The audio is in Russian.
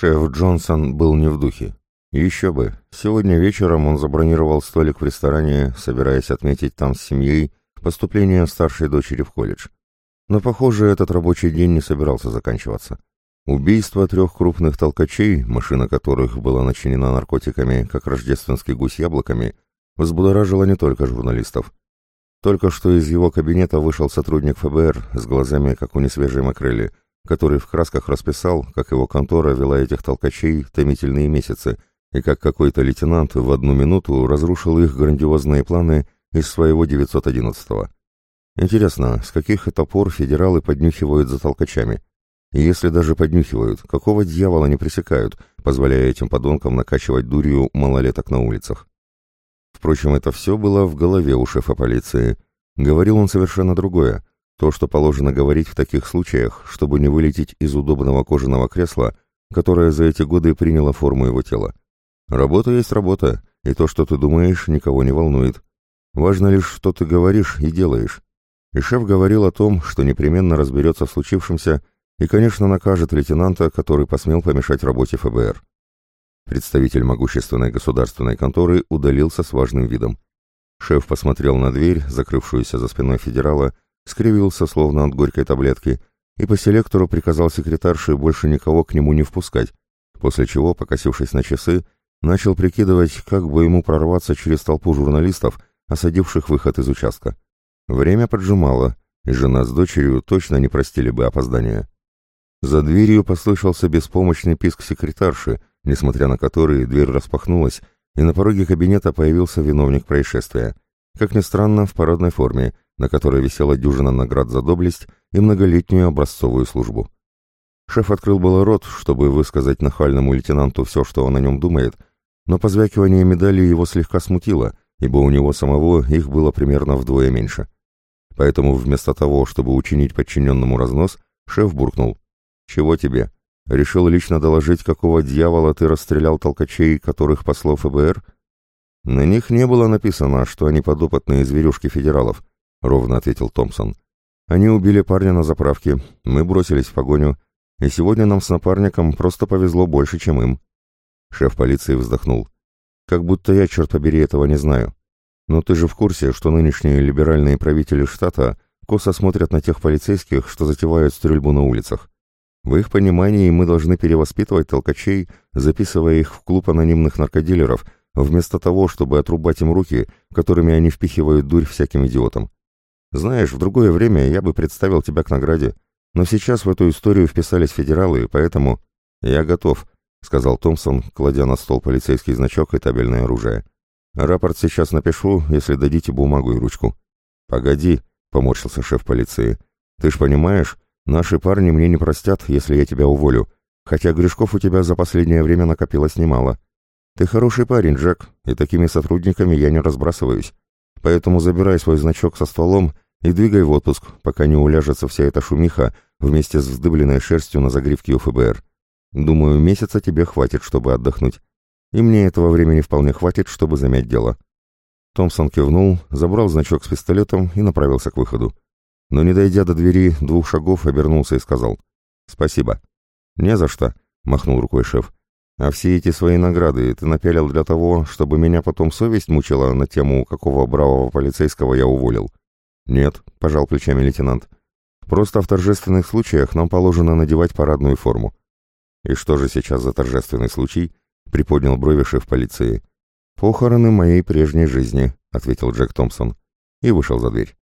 Шеф Джонсон был не в духе. Еще бы, сегодня вечером он забронировал столик в ресторане, собираясь отметить там с семьей поступление старшей дочери в колледж. Но, похоже, этот рабочий день не собирался заканчиваться. Убийство трех крупных толкачей, машина которых была начинена наркотиками, как рождественский гусь яблоками, взбудоражило не только журналистов. Только что из его кабинета вышел сотрудник ФБР с глазами, как у несвежей макрели, который в красках расписал, как его контора вела этих толкачей томительные месяцы, и как какой-то лейтенант в одну минуту разрушил их грандиозные планы из своего 911-го. Интересно, с каких это пор федералы поднюхивают за толкачами? И если даже поднюхивают, какого дьявола не пресекают, позволяя этим подонкам накачивать дурью малолеток на улицах? Впрочем, это все было в голове у шефа полиции. Говорил он совершенно другое. То, что положено говорить в таких случаях, чтобы не вылететь из удобного кожаного кресла, которое за эти годы приняло форму его тела. Работа есть работа, и то, что ты думаешь, никого не волнует. Важно лишь, что ты говоришь и делаешь. И шеф говорил о том, что непременно разберется в случившемся и, конечно, накажет лейтенанта, который посмел помешать работе ФБР. Представитель могущественной государственной конторы удалился с важным видом. Шеф посмотрел на дверь, закрывшуюся за спиной федерала, скривился, словно от горькой таблетки, и по селектору приказал секретарше больше никого к нему не впускать, после чего, покосившись на часы, начал прикидывать, как бы ему прорваться через толпу журналистов, осадивших выход из участка. Время поджимало, и жена с дочерью точно не простили бы опоздания. За дверью послышался беспомощный писк секретарши, несмотря на который дверь распахнулась, и на пороге кабинета появился виновник происшествия. Как ни странно, в парадной форме, на которой висела дюжина наград за доблесть и многолетнюю образцовую службу. Шеф открыл было рот, чтобы высказать нахальному лейтенанту все, что он о нем думает, но позвякивание медали его слегка смутило, ибо у него самого их было примерно вдвое меньше. Поэтому вместо того, чтобы учинить подчиненному разнос, шеф буркнул. «Чего тебе? Решил лично доложить, какого дьявола ты расстрелял толкачей, которых послал ФБР?» «На них не было написано, что они подопытные зверюшки федералов», — ровно ответил Томпсон. «Они убили парня на заправке, мы бросились в погоню, и сегодня нам с напарником просто повезло больше, чем им». Шеф полиции вздохнул. «Как будто я, черт побери, этого не знаю. Но ты же в курсе, что нынешние либеральные правители штата косо смотрят на тех полицейских, что затевают стрельбу на улицах. В их понимании мы должны перевоспитывать толкачей, записывая их в клуб анонимных наркодилеров, вместо того, чтобы отрубать им руки, которыми они впихивают дурь всяким идиотам. Знаешь, в другое время я бы представил тебя к награде, но сейчас в эту историю вписались федералы, поэтому я готов, сказал Томпсон, кладя на стол полицейский значок и табельное оружие. Рапорт сейчас напишу, если дадите бумагу и ручку. Погоди, поморщился шеф полиции. Ты ж понимаешь, наши парни мне не простят, если я тебя уволю, хотя грешков у тебя за последнее время накопилось немало. Ты хороший парень, Джек, и такими сотрудниками я не разбрасываюсь. Поэтому забирай свой значок со стволом и двигай в отпуск, пока не уляжется вся эта шумиха вместе с вздыбленной шерстью на загривке у ФБР. Думаю, месяца тебе хватит, чтобы отдохнуть. И мне этого времени вполне хватит, чтобы замять дело. Томпсон кивнул, забрал значок с пистолетом и направился к выходу. Но не дойдя до двери двух шагов, обернулся и сказал «Спасибо». «Не за что», — махнул рукой шеф. А все эти свои награды ты напялил для того, чтобы меня потом совесть мучила на тему, какого бравого полицейского я уволил? Нет, пожал плечами лейтенант. Просто в торжественных случаях нам положено надевать парадную форму. И что же сейчас за торжественный случай? Приподнял брови шеф полиции. Похороны моей прежней жизни, ответил Джек Томпсон и вышел за дверь.